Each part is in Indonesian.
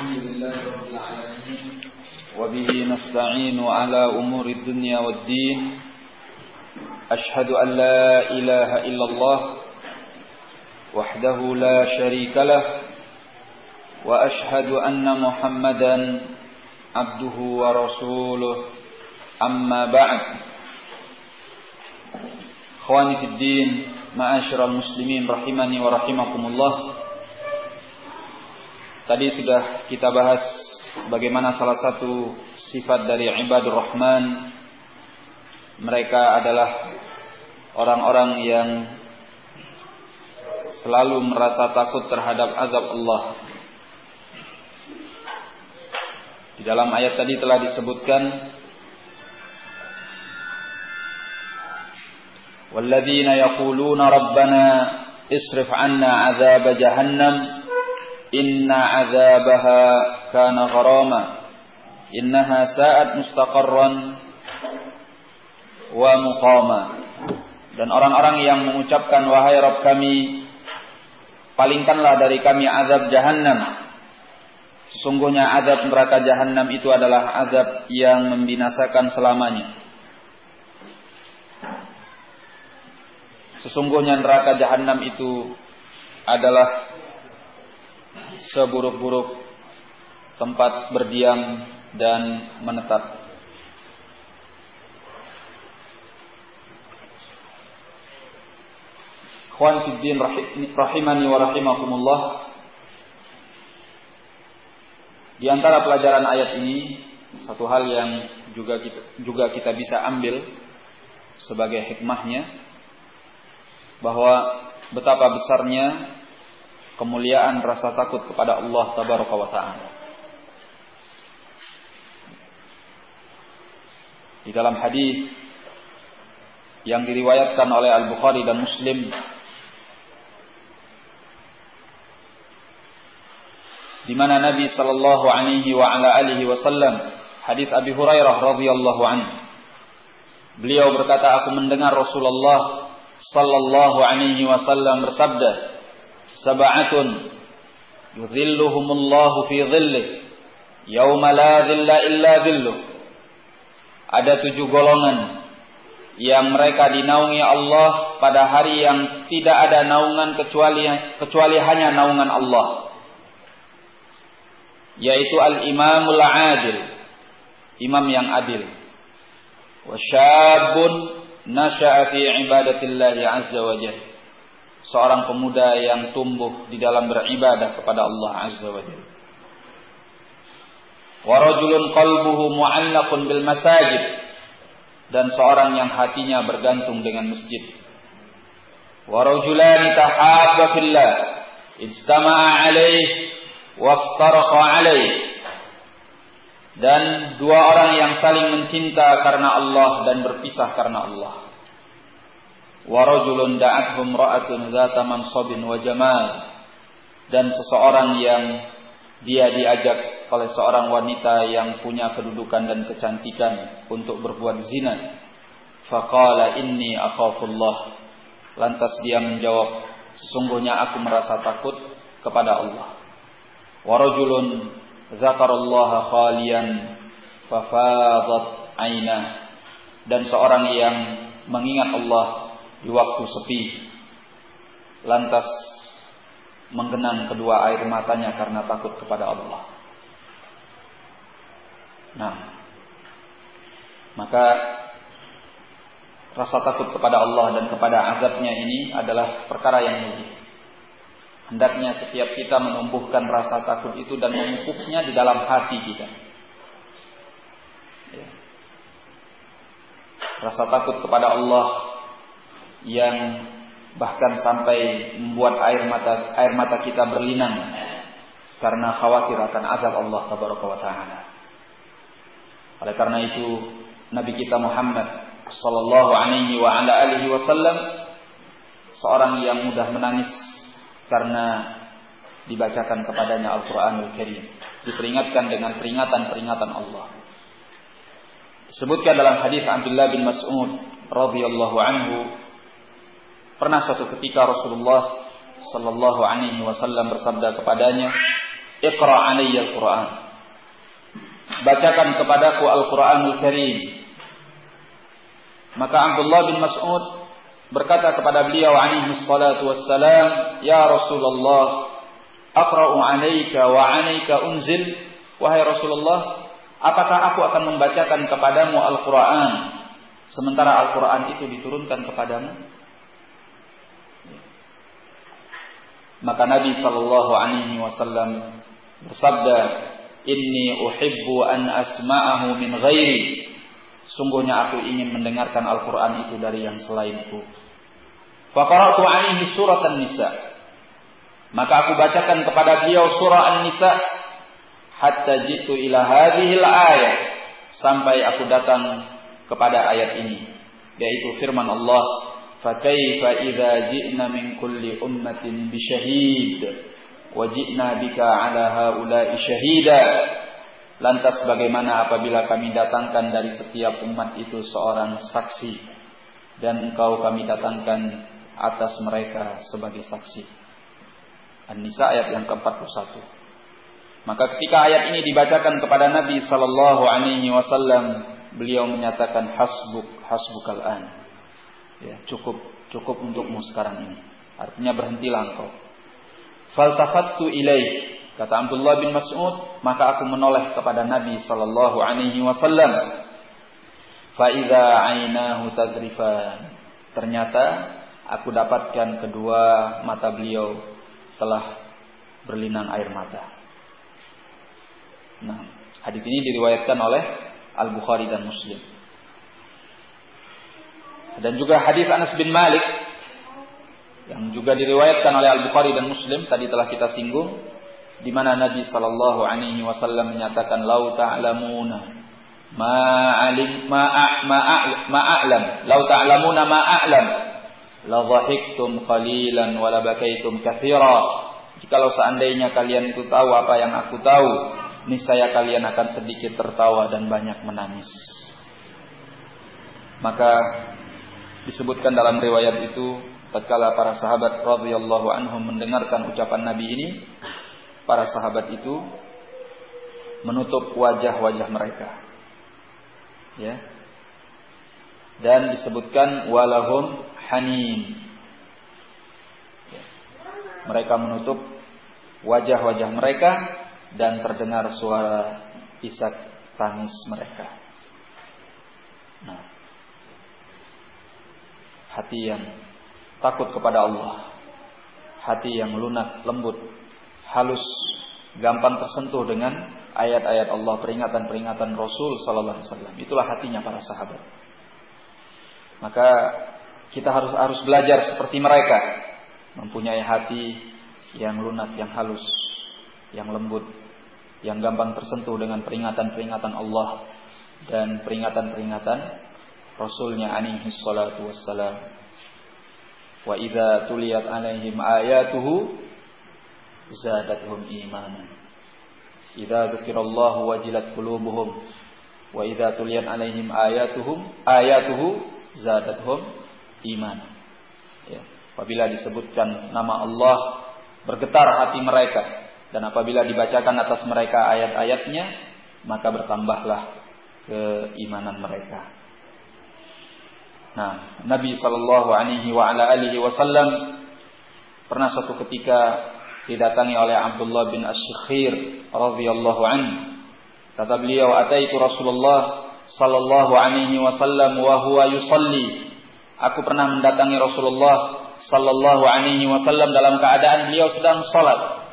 الحمد لله رب العالمين. وبه نستعين على أمور الدنيا والدين. أشهد أن لا إله إلا الله وحده لا شريك له وأشهد أن محمدا عبده ورسوله. أما بعد إخواني في الدين معاشر المسلمين رحمني ورحمكم الله. Tadi sudah kita bahas bagaimana salah satu sifat dari ibadur rahman mereka adalah orang-orang yang selalu merasa takut terhadap azab Allah. Di dalam ayat tadi telah disebutkan والذين يقولون ربنا اصرف عنا عذاب جهنم Inna azabaha kana gharama. Innaha sa'at mustaqarran wa muqama. Dan orang-orang yang mengucapkan wahai Rabb kami palingkanlah dari kami azab jahannam. Sesungguhnya azab neraka jahannam itu adalah azab yang membinasakan selamanya. Sesungguhnya neraka jahannam itu adalah seburuk-buruk tempat berdiam dan menetap. Khwan Fiddin rahimani wa rahimakumullah. Di antara pelajaran ayat ini satu hal yang juga kita, juga kita bisa ambil sebagai hikmahnya bahwa betapa besarnya kemuliaan rasa takut kepada Allah tabaraka wa taala. Di dalam hadis yang diriwayatkan oleh Al-Bukhari dan Muslim di mana Nabi sallallahu alaihi wa ala alihi wasallam hadis Abi Hurairah radhiyallahu anhu beliau berkata aku mendengar Rasulullah sallallahu alaihi wasallam bersabda sab'atun yudhilluhumullahu fi dhillih yauma la dhilla illa dhilluh ada tujuh golongan yang mereka dinaungi Allah pada hari yang tidak ada naungan kecuali kecuali hanya naungan Allah. Yaitu al-imamul adil imam yang adil. Wa syabun nasha'a fi ibadatillahi azza wa jalla seorang pemuda yang tumbuh di dalam beribadah kepada Allah Azza wa Jalla. Wa rajulun qalbuhu mu'allaqun bil masajid dan seorang yang hatinya bergantung dengan masjid. Wa rajulani tahabba fillah ijtama'a alaih wa alaih dan dua orang yang saling mencinta karena Allah dan berpisah karena Allah warajulun da'athum ra'atun zata mansabin wa jamal. Dan seseorang yang dia diajak oleh seorang wanita yang punya kedudukan dan kecantikan untuk berbuat zina. Faqala inni akhafullah. Lantas dia menjawab sesungguhnya aku merasa takut kepada Allah. Warajulun dzakarallaha khalian fafadat aina. Dan seorang yang mengingat Allah di waktu sepi lantas menggenang kedua air matanya karena takut kepada Allah. Nah, maka rasa takut kepada Allah dan kepada azabnya ini adalah perkara yang mulia. Hendaknya setiap kita menumbuhkan rasa takut itu dan memupuknya di dalam hati kita. Ya. Rasa takut kepada Allah yang bahkan sampai membuat air mata air mata kita berlinang karena khawatir akan azab Allah tabaraka wa taala. Oleh karena itu Nabi kita Muhammad sallallahu alaihi wa ala alihi wasallam seorang yang mudah menangis karena dibacakan kepadanya Al-Qur'anul Karim, diperingatkan dengan peringatan-peringatan Allah. Disebutkan dalam hadis Abdullah bin Mas'ud radhiyallahu anhu Pernah suatu ketika Rasulullah Sallallahu Alaihi Wasallam bersabda kepadanya, Iqra al-Quran. Bacakan kepadaku Al-Quranul Karim. Maka Abdullah bin Mas'ud berkata kepada beliau alaihi salatu wassalam, "Ya Rasulullah, aqra'u 'alaika wa 'alaika unzil?" Wahai Rasulullah, apakah aku akan membacakan kepadamu Al-Qur'an sementara Al-Qur'an itu diturunkan kepadamu? Maka Nabi sallallahu alaihi wasallam bersabda, "Inni uhibbu an asma'ahu min ghairi." Sungguhnya aku ingin mendengarkan Al-Qur'an itu dari yang selainku. Fa qara'tu alaihi surat An-Nisa. Maka aku bacakan kepada beliau surah An-Nisa hatta jitu ila hadhil ayat sampai aku datang kepada ayat ini yaitu firman Allah فكيف إذا جئنا من كل أمة بشهيد وجئنا بك على هؤلاء شهيدا Lantas bagaimana apabila kami datangkan dari setiap umat itu seorang saksi dan engkau kami datangkan atas mereka sebagai saksi. An-Nisa ayat yang ke-41. Maka ketika ayat ini dibacakan kepada Nabi sallallahu alaihi wasallam, beliau menyatakan hasbuk hasbukal an. Ya, cukup cukup untukmu sekarang ini. Artinya berhentilah engkau. Faltafattu ilaih kata Abdullah bin Mas'ud, maka aku menoleh kepada Nabi sallallahu alaihi wasallam. Fa idza ainahu tadrifan. Ternyata aku dapatkan kedua mata beliau telah berlinang air mata. Nah, hadis ini diriwayatkan oleh Al Bukhari dan Muslim. Dan juga hadis Anas bin Malik yang juga diriwayatkan oleh Al Bukhari dan Muslim tadi telah kita singgung di mana Nabi sallallahu alaihi wasallam menyatakan lau ta'lamuna ma alim ma ma ma a'lam. Lau ta'lamuna ma a'lam. La dhahiktum qalilan wa la bakaitum katsira jikalau seandainya kalian itu tahu apa yang aku tahu niscaya kalian akan sedikit tertawa dan banyak menangis. Maka disebutkan dalam riwayat itu tatkala para sahabat radhiyallahu anhum mendengarkan ucapan Nabi ini para sahabat itu menutup wajah-wajah mereka. Ya. Dan disebutkan walahum hanin. Ya. mereka menutup wajah-wajah mereka dan terdengar suara isak tangis mereka. Nah hati yang takut kepada Allah, hati yang lunak, lembut, halus, gampang tersentuh dengan ayat-ayat Allah, peringatan-peringatan Rasul sallallahu alaihi wasallam. Itulah hatinya para sahabat. Maka kita harus harus belajar seperti mereka, mempunyai hati yang lunak, yang halus, yang lembut, yang gampang tersentuh dengan peringatan-peringatan Allah dan peringatan-peringatan Rasulnya alaihi salatu wassalam. Wa idza tuliyat alaihim ayatuhu zadatuhum imanan. Idza dzukirallahu wajilat qulubuhum wa idza tuliyat alaihim ayatuhum ayatuhu zadatuhum imanan. Ya. Apabila disebutkan nama Allah bergetar hati mereka dan apabila dibacakan atas mereka ayat-ayatnya maka bertambahlah keimanan mereka. Nah, Nabi Shallallahu Alaihi wa ala alihi Wasallam pernah suatu ketika didatangi oleh Abdullah bin Ash-Shikhir radhiyallahu an. Kata beliau, "Ataitu Rasulullah sallallahu alaihi wasallam wa huwa yusalli." Aku pernah mendatangi Rasulullah sallallahu alaihi wasallam dalam keadaan beliau sedang salat.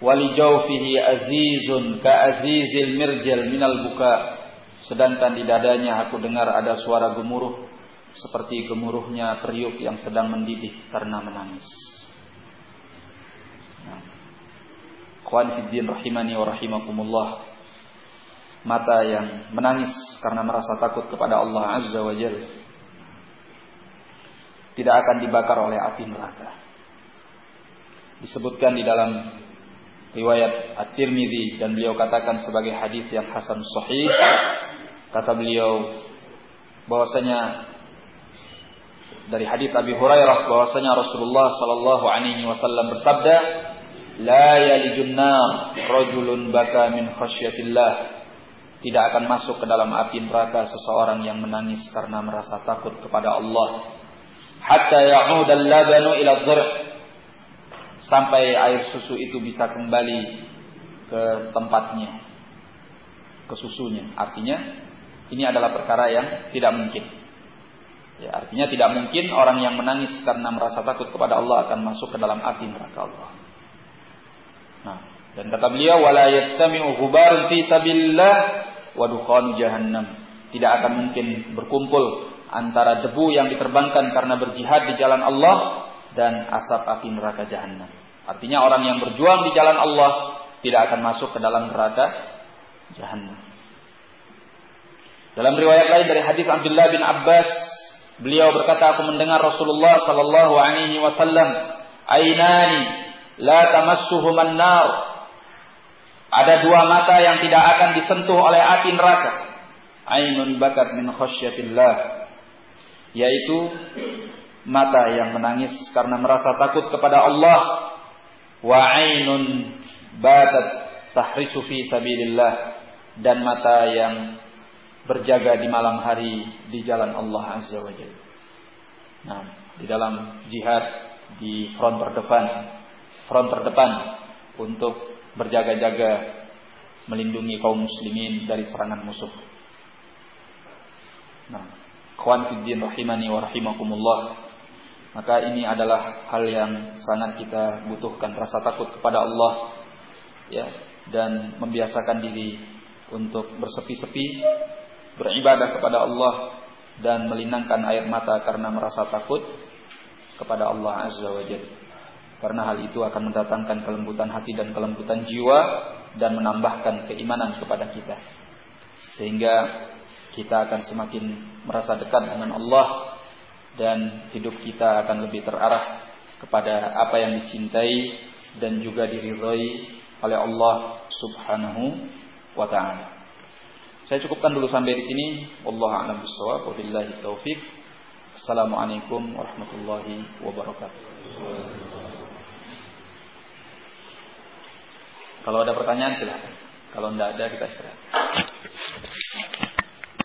Wali jawfihi azizun ka azizil mirjal minal buka Sedangkan di dadanya aku dengar ada suara gemuruh seperti gemuruhnya periuk yang sedang mendidih karena menangis. Khwan rahimani wa rahimakumullah. Mata yang menangis karena merasa takut kepada Allah Azza wa Jal. Tidak akan dibakar oleh api neraka. Disebutkan di dalam riwayat At-Tirmidzi dan beliau katakan sebagai hadis yang hasan sahih Kata beliau bahwasanya dari hadis Abi Hurairah bahwasanya Rasulullah sallallahu alaihi wasallam bersabda, la yalijun nar rajulun baka min khasyatillah. Tidak akan masuk ke dalam api neraka seseorang yang menangis karena merasa takut kepada Allah. Hatta ya'udal labanu ila sampai air susu itu bisa kembali ke tempatnya ke susunya. Artinya ini adalah perkara yang tidak mungkin ya artinya tidak mungkin orang yang menangis karena merasa takut kepada Allah akan masuk ke dalam api neraka Allah nah dan kata beliau wala yastami'u ghubarun fi sabilillah wa jahannam. Tidak akan mungkin berkumpul antara debu yang diterbangkan karena berjihad di jalan Allah dan asap api neraka jahannam. Artinya orang yang berjuang di jalan Allah tidak akan masuk ke dalam neraka jahannam. Dalam riwayat lain dari hadis Abdullah bin Abbas, beliau berkata, aku mendengar Rasulullah sallallahu alaihi wasallam, "Ainani la tamassuhuman nar ada dua mata yang tidak akan disentuh oleh api neraka. Ainun bakat min khasyatillah. Yaitu mata yang menangis karena merasa takut kepada Allah. Wa ainun batat tahrisu fi sabilillah. Dan mata yang berjaga di malam hari di jalan Allah Azza wa Jalla. Nah, di dalam jihad di front terdepan, front terdepan untuk berjaga-jaga melindungi kaum muslimin dari serangan musuh. Nah, kawan fiddin rahimani wa rahimakumullah. Maka ini adalah hal yang sangat kita butuhkan rasa takut kepada Allah ya dan membiasakan diri untuk bersepi-sepi beribadah kepada Allah dan melinangkan air mata karena merasa takut kepada Allah Azza wa Jalla. Karena hal itu akan mendatangkan kelembutan hati dan kelembutan jiwa dan menambahkan keimanan kepada kita. Sehingga kita akan semakin merasa dekat dengan Allah dan hidup kita akan lebih terarah kepada apa yang dicintai dan juga diridhoi oleh Allah Subhanahu wa taala. Saya cukupkan dulu sampai di sini. Wallahu a'lam bishawab. Wabillahi taufik. Assalamualaikum warahmatullahi wabarakatuh. Kalau ada pertanyaan silahkan. Kalau tidak ada kita istirahat.